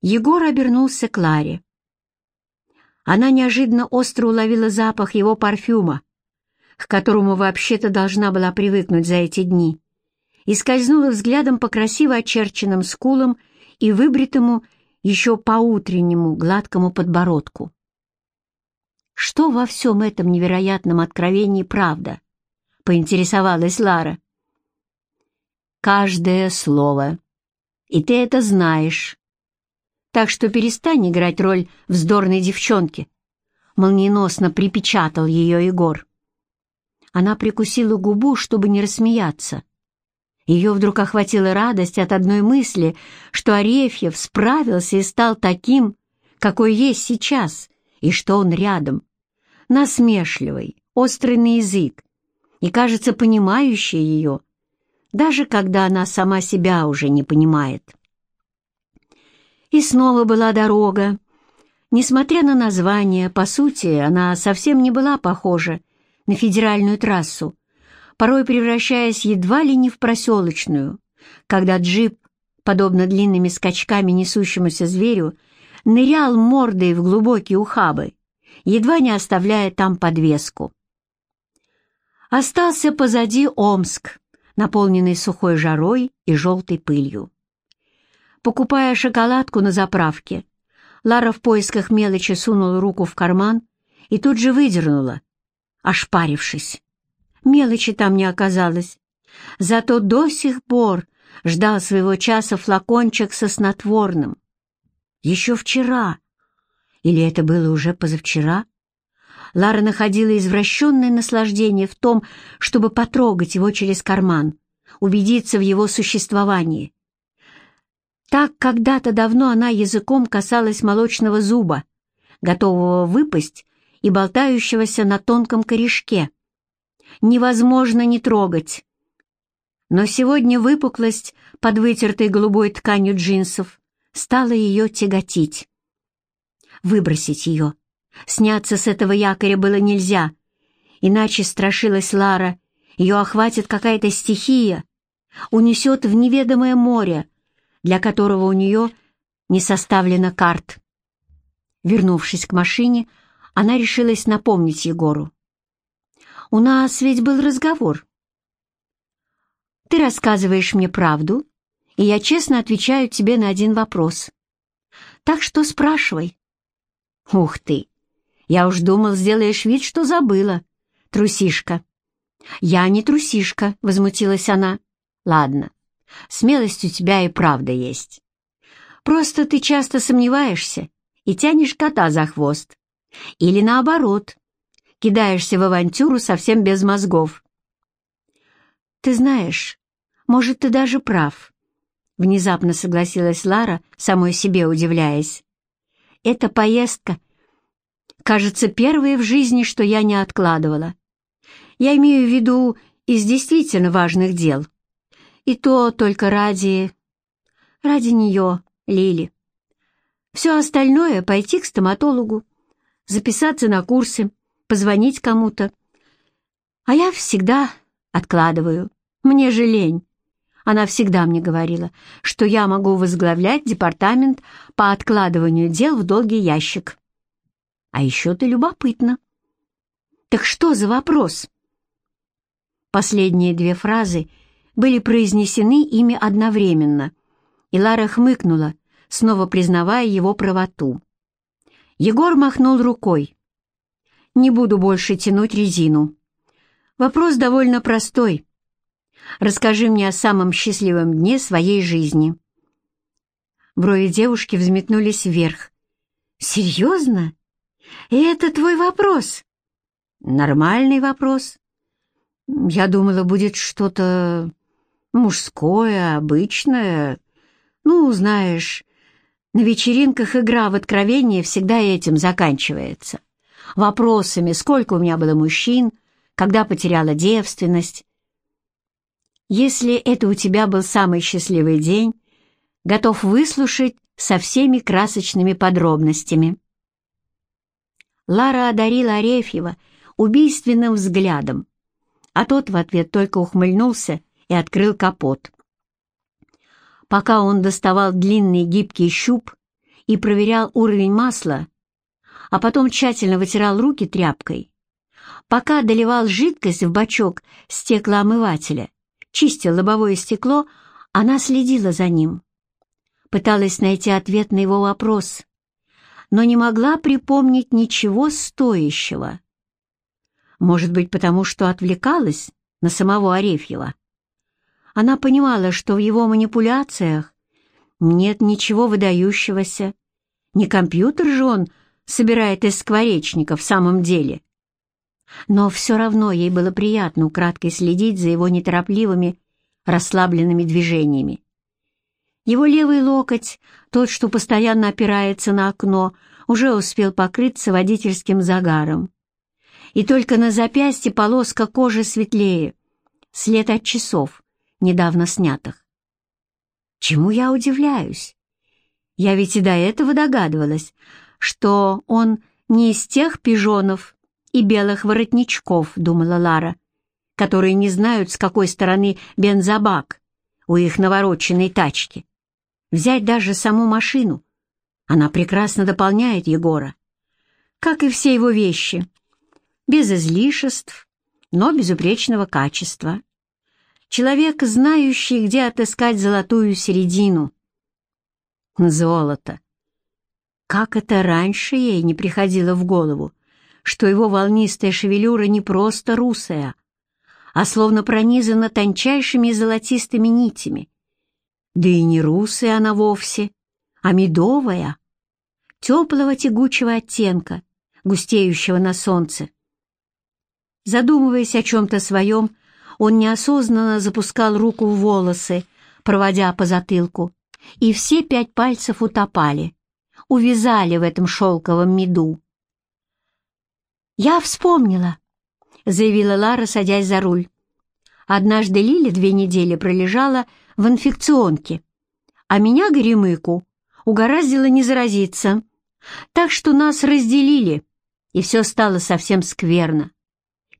Егор обернулся к Ларе. Она неожиданно остро уловила запах его парфюма, к которому вообще-то должна была привыкнуть за эти дни, и скользнула взглядом по красиво очерченным скулам и выбритому еще по-утреннему гладкому подбородку. «Что во всем этом невероятном откровении правда?» — поинтересовалась Лара. «Каждое слово. И ты это знаешь. Так что перестань играть роль вздорной девчонки», — молниеносно припечатал ее Егор. Она прикусила губу, чтобы не рассмеяться. Ее вдруг охватила радость от одной мысли, что Арефьев справился и стал таким, какой есть сейчас, и что он рядом. Насмешливый, острый на язык и, кажется, понимающий ее, даже когда она сама себя уже не понимает. И снова была дорога. Несмотря на название, по сути, она совсем не была похожа на федеральную трассу, порой превращаясь едва ли не в проселочную, когда джип, подобно длинными скачками несущемуся зверю, нырял мордой в глубокие ухабы, едва не оставляя там подвеску. Остался позади Омск, наполненный сухой жарой и желтой пылью. Покупая шоколадку на заправке, Лара в поисках мелочи сунула руку в карман и тут же выдернула, ошпарившись. Мелочи там не оказалось. Зато до сих пор ждал своего часа флакончик со снотворным. Еще вчера, или это было уже позавчера, Лара находила извращенное наслаждение в том, чтобы потрогать его через карман, убедиться в его существовании. Так когда-то давно она языком касалась молочного зуба, готового выпасть и болтающегося на тонком корешке невозможно не трогать. Но сегодня выпуклость под вытертой голубой тканью джинсов стала ее тяготить. Выбросить ее, сняться с этого якоря было нельзя, иначе страшилась Лара, ее охватит какая-то стихия, унесет в неведомое море, для которого у нее не составлено карт. Вернувшись к машине, она решилась напомнить Егору. У нас ведь был разговор. Ты рассказываешь мне правду, и я честно отвечаю тебе на один вопрос. Так что спрашивай. Ух ты! Я уж думал, сделаешь вид, что забыла. Трусишка. Я не трусишка, возмутилась она. Ладно, смелость у тебя и правда есть. Просто ты часто сомневаешься и тянешь кота за хвост. Или наоборот, кидаешься в авантюру совсем без мозгов. «Ты знаешь, может, ты даже прав», — внезапно согласилась Лара, самой себе удивляясь. «Эта поездка, кажется, первая в жизни, что я не откладывала. Я имею в виду из действительно важных дел. И то только ради... ради нее, Лили. Все остальное — пойти к стоматологу, записаться на курсы, позвонить кому-то. А я всегда откладываю. Мне же лень. Она всегда мне говорила, что я могу возглавлять департамент по откладыванию дел в долгий ящик. А еще ты любопытна. Так что за вопрос? Последние две фразы были произнесены ими одновременно, и Лара хмыкнула, снова признавая его правоту. Егор махнул рукой. Не буду больше тянуть резину. Вопрос довольно простой. Расскажи мне о самом счастливом дне своей жизни. Брови девушки взметнулись вверх. «Серьезно? Это твой вопрос?» «Нормальный вопрос. Я думала, будет что-то мужское, обычное. Ну, знаешь, на вечеринках игра в откровение всегда этим заканчивается вопросами, сколько у меня было мужчин, когда потеряла девственность. Если это у тебя был самый счастливый день, готов выслушать со всеми красочными подробностями. Лара одарила Арефьева убийственным взглядом, а тот в ответ только ухмыльнулся и открыл капот. Пока он доставал длинный гибкий щуп и проверял уровень масла, а потом тщательно вытирал руки тряпкой. Пока доливал жидкость в бачок стеклоомывателя, чистил лобовое стекло, она следила за ним. Пыталась найти ответ на его вопрос, но не могла припомнить ничего стоящего. Может быть, потому что отвлекалась на самого Арефьева. Она понимала, что в его манипуляциях нет ничего выдающегося. Не компьютер же он собирает из скворечника в самом деле. Но все равно ей было приятно украдкой следить за его неторопливыми, расслабленными движениями. Его левый локоть, тот, что постоянно опирается на окно, уже успел покрыться водительским загаром. И только на запястье полоска кожи светлее, след от часов, недавно снятых. Чему я удивляюсь? Я ведь и до этого догадывалась, что он не из тех пижонов и белых воротничков, думала Лара, которые не знают, с какой стороны бензобак у их навороченной тачки. Взять даже саму машину. Она прекрасно дополняет Егора, как и все его вещи, без излишеств, но безупречного качества. Человек, знающий, где отыскать золотую середину. Золото. Как это раньше ей не приходило в голову, что его волнистая шевелюра не просто русая, а словно пронизана тончайшими золотистыми нитями. Да и не русая она вовсе, а медовая, теплого тягучего оттенка, густеющего на солнце. Задумываясь о чем-то своем, он неосознанно запускал руку в волосы, проводя по затылку, и все пять пальцев утопали, увязали в этом шелковом меду. «Я вспомнила», — заявила Лара, садясь за руль. Однажды Лиля две недели пролежала в инфекционке, а меня, Горемыку, угораздило не заразиться, так что нас разделили, и все стало совсем скверно.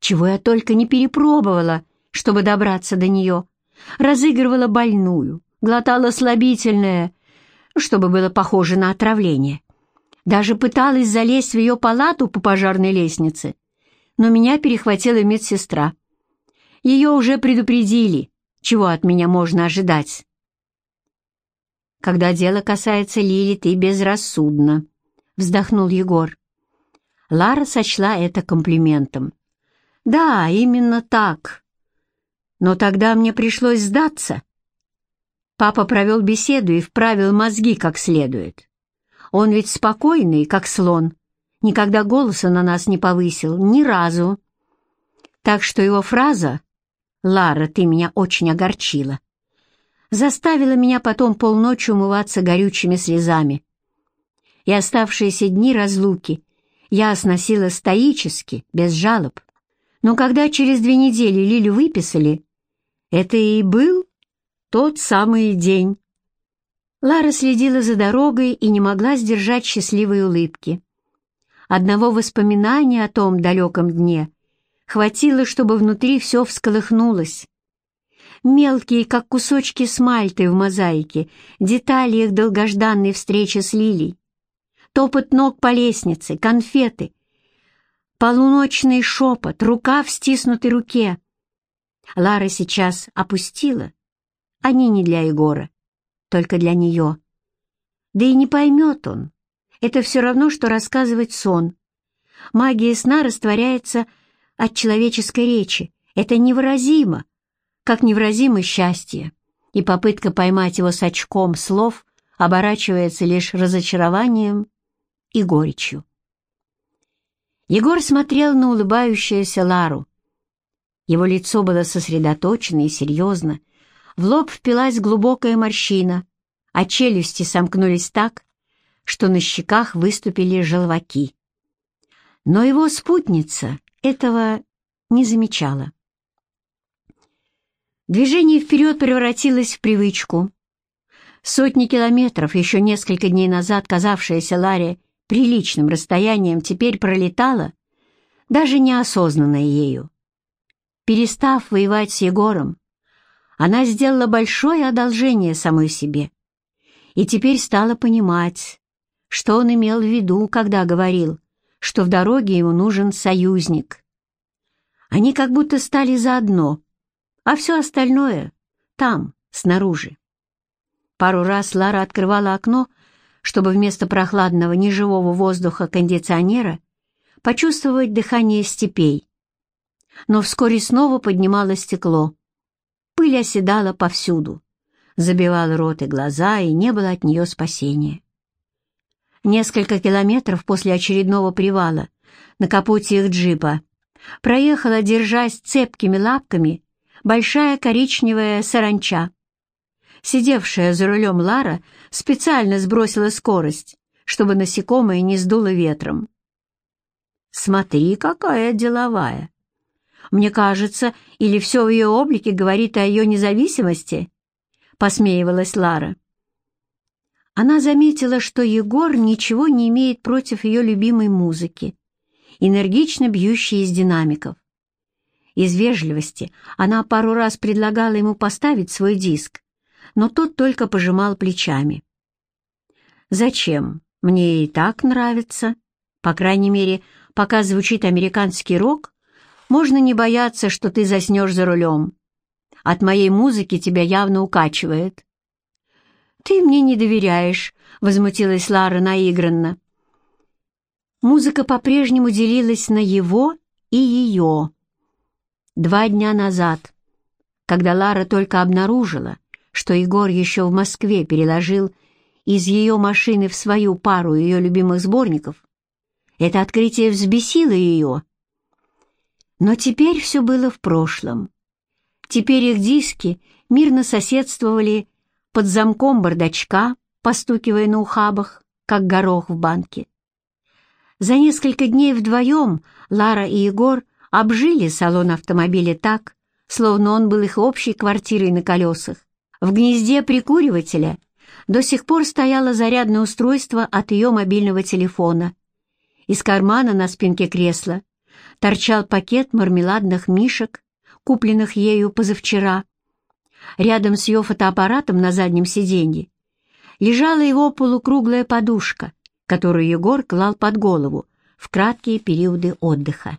Чего я только не перепробовала, чтобы добраться до нее. Разыгрывала больную, глотала слабительное, чтобы было похоже на отравление. Даже пыталась залезть в ее палату по пожарной лестнице, но меня перехватила медсестра. Ее уже предупредили, чего от меня можно ожидать. «Когда дело касается Лили, ты безрассудна», — вздохнул Егор. Лара сочла это комплиментом. «Да, именно так. Но тогда мне пришлось сдаться. Папа провел беседу и вправил мозги как следует. Он ведь спокойный, как слон, никогда голоса на нас не повысил, ни разу. Так что его фраза «Лара, ты меня очень огорчила» заставила меня потом полночи умываться горючими слезами. И оставшиеся дни разлуки я сносила стоически, без жалоб. Но когда через две недели Лилю выписали, это и был тот самый день. Лара следила за дорогой и не могла сдержать счастливой улыбки. Одного воспоминания о том далеком дне хватило, чтобы внутри все всколыхнулось. Мелкие, как кусочки смальты в мозаике, детали их долгожданной встречи с Лилей. Топот ног по лестнице, конфеты, полуночный шепот, рука в стиснутой руке. Лара сейчас опустила. Они не для Егора, только для нее. Да и не поймет он. Это все равно, что рассказывать сон. Магия сна растворяется от человеческой речи. Это невыразимо, как невыразимо счастье. И попытка поймать его с очком слов оборачивается лишь разочарованием и горечью. Егор смотрел на улыбающуюся Лару. Его лицо было сосредоточено и серьезно. В лоб впилась глубокая морщина, а челюсти сомкнулись так, что на щеках выступили желваки. Но его спутница этого не замечала. Движение вперед превратилось в привычку. Сотни километров, еще несколько дней назад казавшаяся Ларе приличным расстоянием теперь пролетала, даже неосознанно ею. Перестав воевать с Егором, она сделала большое одолжение самой себе и теперь стала понимать, что он имел в виду, когда говорил, что в дороге ему нужен союзник. Они как будто стали заодно, а все остальное там, снаружи. Пару раз Лара открывала окно, чтобы вместо прохладного неживого воздуха кондиционера почувствовать дыхание степей. Но вскоре снова поднимало стекло. Пыль оседала повсюду, забивала рот и глаза, и не было от нее спасения. Несколько километров после очередного привала на капоте их джипа проехала, держась цепкими лапками, большая коричневая саранча. Сидевшая за рулем Лара специально сбросила скорость, чтобы насекомое не сдуло ветром. «Смотри, какая деловая!» Мне кажется, или все в ее облике говорит о ее независимости?» — посмеивалась Лара. Она заметила, что Егор ничего не имеет против ее любимой музыки, энергично бьющей из динамиков. Из вежливости она пару раз предлагала ему поставить свой диск, но тот только пожимал плечами. «Зачем? Мне и так нравится. По крайней мере, пока звучит американский рок, можно не бояться, что ты заснешь за рулем. От моей музыки тебя явно укачивает. «Ты мне не доверяешь», — возмутилась Лара наигранно. Музыка по-прежнему делилась на его и ее. Два дня назад, когда Лара только обнаружила, что Егор еще в Москве переложил из ее машины в свою пару ее любимых сборников, это открытие взбесило ее. Но теперь все было в прошлом. Теперь их диски мирно соседствовали под замком бардачка, постукивая на ухабах, как горох в банке. За несколько дней вдвоем Лара и Егор обжили салон автомобиля так, словно он был их общей квартирой на колесах. В гнезде прикуривателя до сих пор стояло зарядное устройство от ее мобильного телефона. Из кармана на спинке кресла торчал пакет мармеладных мишек, купленных ею позавчера, Рядом с ее фотоаппаратом на заднем сиденье лежала его полукруглая подушка, которую Егор клал под голову в краткие периоды отдыха.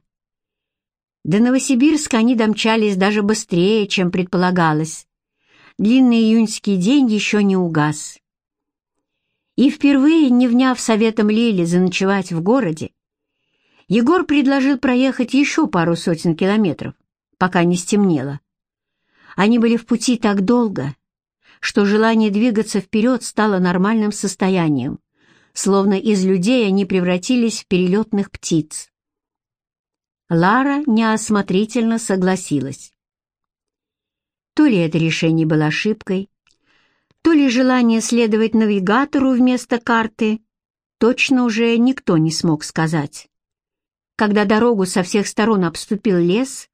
До Новосибирска они домчались даже быстрее, чем предполагалось. Длинный июньский день еще не угас. И впервые, не вняв советом Лили заночевать в городе, Егор предложил проехать еще пару сотен километров, пока не стемнело. Они были в пути так долго, что желание двигаться вперед стало нормальным состоянием, словно из людей они превратились в перелетных птиц. Лара неосмотрительно согласилась. То ли это решение было ошибкой, то ли желание следовать навигатору вместо карты, точно уже никто не смог сказать. Когда дорогу со всех сторон обступил лес,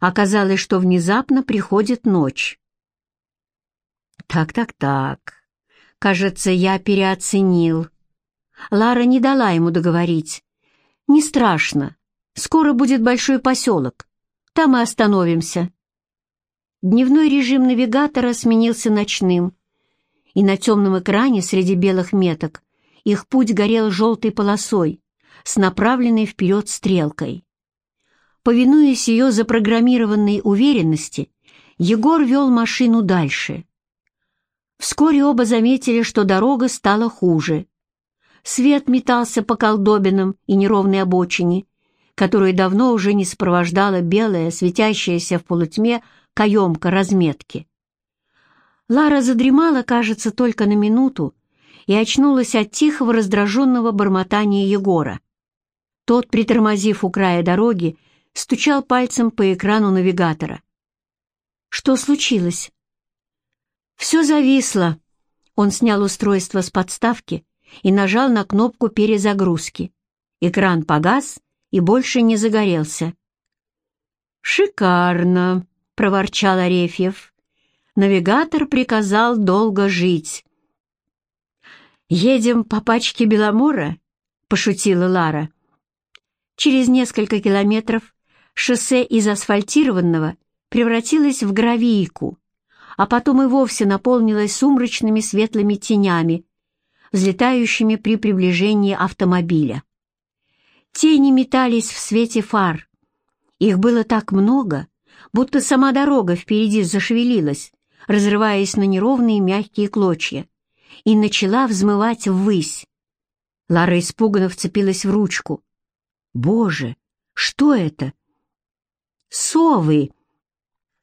оказалось, что внезапно приходит ночь. «Так-так-так, кажется, я переоценил». Лара не дала ему договорить. «Не страшно, скоро будет большой поселок, там и остановимся». Дневной режим навигатора сменился ночным, и на темном экране среди белых меток их путь горел желтой полосой с направленной вперед стрелкой. Повинуясь ее запрограммированной уверенности, Егор вел машину дальше. Вскоре оба заметили, что дорога стала хуже. Свет метался по колдобинам и неровной обочине, которую давно уже не сопровождала белая, светящаяся в полутьме каемка разметки. Лара задремала, кажется, только на минуту и очнулась от тихого раздраженного бормотания Егора. Тот, притормозив у края дороги, стучал пальцем по экрану навигатора. «Что случилось?» «Все зависло». Он снял устройство с подставки и нажал на кнопку перезагрузки. Экран погас и больше не загорелся. «Шикарно!» — проворчал Арефьев. Навигатор приказал долго жить. «Едем по пачке Беломора?» — пошутила Лара. Через несколько километров шоссе из асфальтированного превратилось в гравийку, а потом и вовсе наполнилось сумрачными светлыми тенями, взлетающими при приближении автомобиля. Тени метались в свете фар. Их было так много, будто сама дорога впереди зашевелилась, разрываясь на неровные мягкие клочья, и начала взмывать ввысь. Лара испуганно вцепилась в ручку. «Боже, что это?» «Совы!»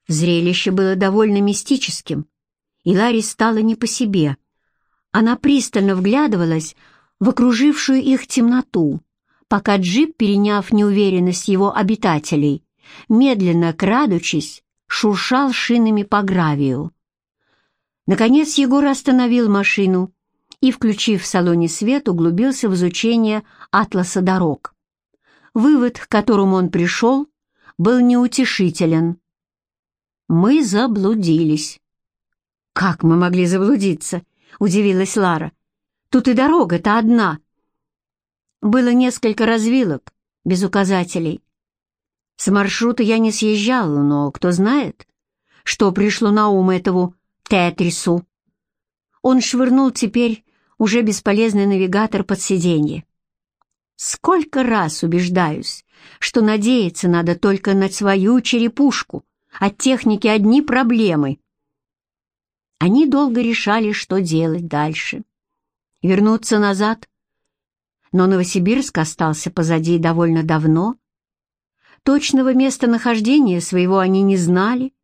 Зрелище было довольно мистическим, и Ларе стало не по себе. Она пристально вглядывалась в окружившую их темноту, пока джип, переняв неуверенность его обитателей, медленно крадучись, шуршал шинами по гравию. Наконец Егор остановил машину и, включив в салоне свет, углубился в изучение атласа дорог. Вывод, к которому он пришел, был неутешителен. Мы заблудились. «Как мы могли заблудиться?» — удивилась Лара. «Тут и дорога-то одна». Было несколько развилок, без указателей. С маршрута я не съезжала, но кто знает, что пришло на ум этому Тетрису. Он швырнул теперь уже бесполезный навигатор под сиденье. Сколько раз убеждаюсь, что надеяться надо только на свою черепушку, от техники одни проблемы. Они долго решали, что делать дальше. Вернуться назад. Но Новосибирск остался позади довольно давно. Точного местонахождения своего они не знали.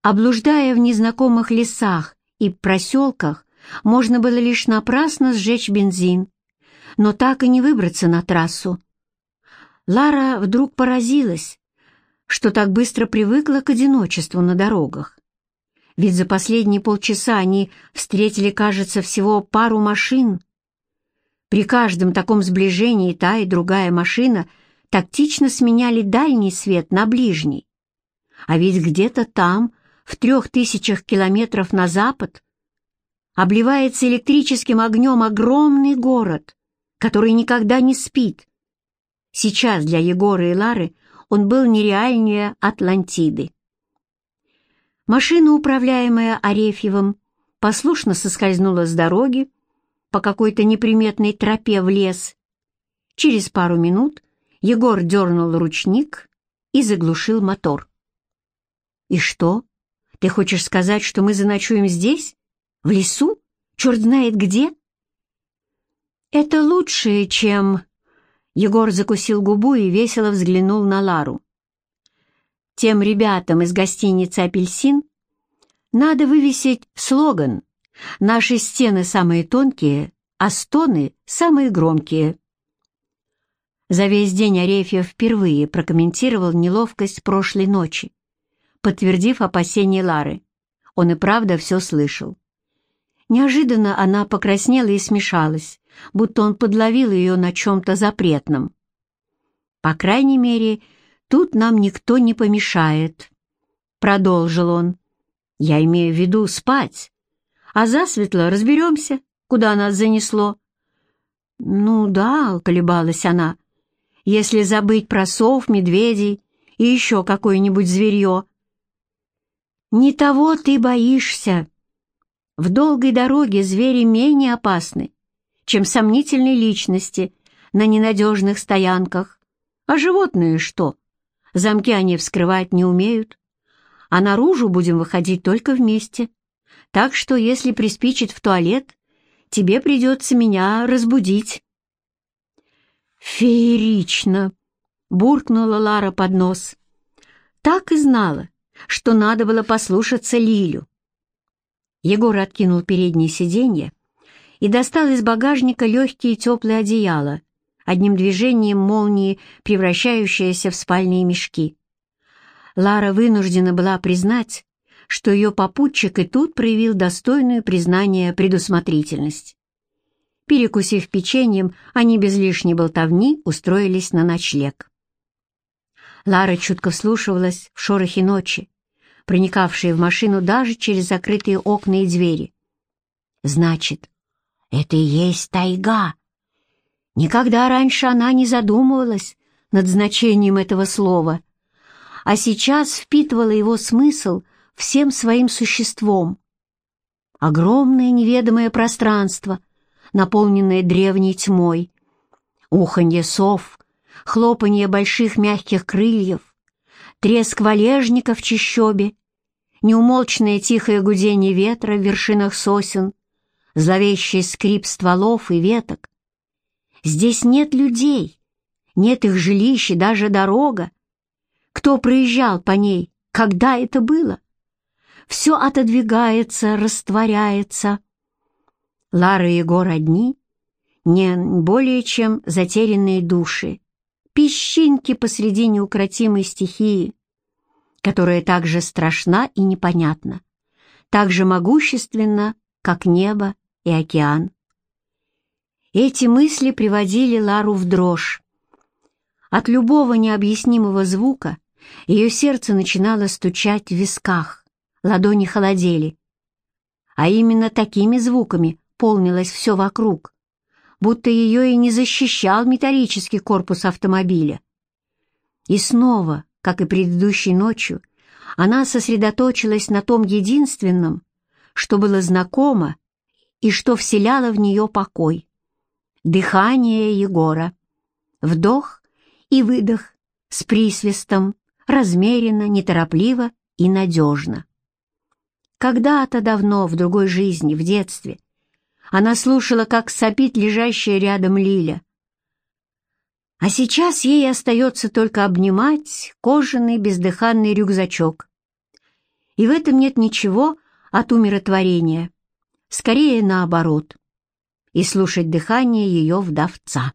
Облуждая в незнакомых лесах и проселках, можно было лишь напрасно сжечь бензин, но так и не выбраться на трассу. Лара вдруг поразилась, что так быстро привыкла к одиночеству на дорогах. Ведь за последние полчаса они встретили, кажется, всего пару машин. При каждом таком сближении та и другая машина тактично сменяли дальний свет на ближний. А ведь где-то там, в трех тысячах километров на запад, обливается электрическим огнем огромный город, который никогда не спит. Сейчас для Егора и Лары он был нереальнее Атлантиды. Машина, управляемая Арефьевым, послушно соскользнула с дороги по какой-то неприметной тропе в лес. Через пару минут Егор дернул ручник и заглушил мотор. «И что? Ты хочешь сказать, что мы заночуем здесь? В лесу? Черт знает где?» «Это лучше, чем...» Егор закусил губу и весело взглянул на Лару. Тем ребятам из гостиницы «Апельсин» надо вывесить слоган «Наши стены самые тонкие, а стоны самые громкие». За весь день Арефьев впервые прокомментировал неловкость прошлой ночи, подтвердив опасения Лары. Он и правда все слышал. Неожиданно она покраснела и смешалась, будто он подловил ее на чем-то запретном. По крайней мере, тут нам никто не помешает», — продолжил он. «Я имею в виду спать, а засветло разберемся, куда нас занесло». «Ну да», — колебалась она, — «если забыть про сов, медведей и еще какое-нибудь зверье». «Не того ты боишься. В долгой дороге звери менее опасны, чем сомнительные личности на ненадежных стоянках. А животные что? Замки они вскрывать не умеют, а наружу будем выходить только вместе. Так что, если приспичит в туалет, тебе придется меня разбудить». «Феерично!» — буркнула Лара под нос. Так и знала, что надо было послушаться Лилю. Егор откинул переднее сиденье и достал из багажника легкие теплые одеяла, одним движением молнии, превращающиеся в спальные мешки. Лара вынуждена была признать, что ее попутчик и тут проявил достойную признание предусмотрительность. Перекусив печеньем, они без лишней болтовни устроились на ночлег. Лара чутко вслушивалась в шорохи ночи, проникавшие в машину даже через закрытые окна и двери. Значит, это и есть тайга, Никогда раньше она не задумывалась над значением этого слова, а сейчас впитывала его смысл всем своим существом. Огромное неведомое пространство, наполненное древней тьмой, уханье сов, хлопанье больших мягких крыльев, треск валежника в чащобе, неумолчное тихое гудение ветра в вершинах сосен, зловещий скрип стволов и веток. Здесь нет людей, нет их жилищ и даже дорога. Кто проезжал по ней, когда это было? Все отодвигается, растворяется. Лара и Егор одни, не более чем затерянные души, песчинки посреди неукротимой стихии, которая так же страшна и непонятна, так же могущественна, как небо и океан. Эти мысли приводили Лару в дрожь. От любого необъяснимого звука ее сердце начинало стучать в висках, ладони холодели. А именно такими звуками полнилось все вокруг будто ее и не защищал металлический корпус автомобиля. И снова, как и предыдущей ночью, она сосредоточилась на том единственном, что было знакомо и что вселяло в нее покой. Дыхание Егора. Вдох и выдох с присвистом, размеренно, неторопливо и надежно. Когда-то давно, в другой жизни, в детстве, она слушала, как сопит лежащая рядом Лиля. А сейчас ей остается только обнимать кожаный бездыханный рюкзачок. И в этом нет ничего от умиротворения, скорее наоборот, и слушать дыхание ее вдовца.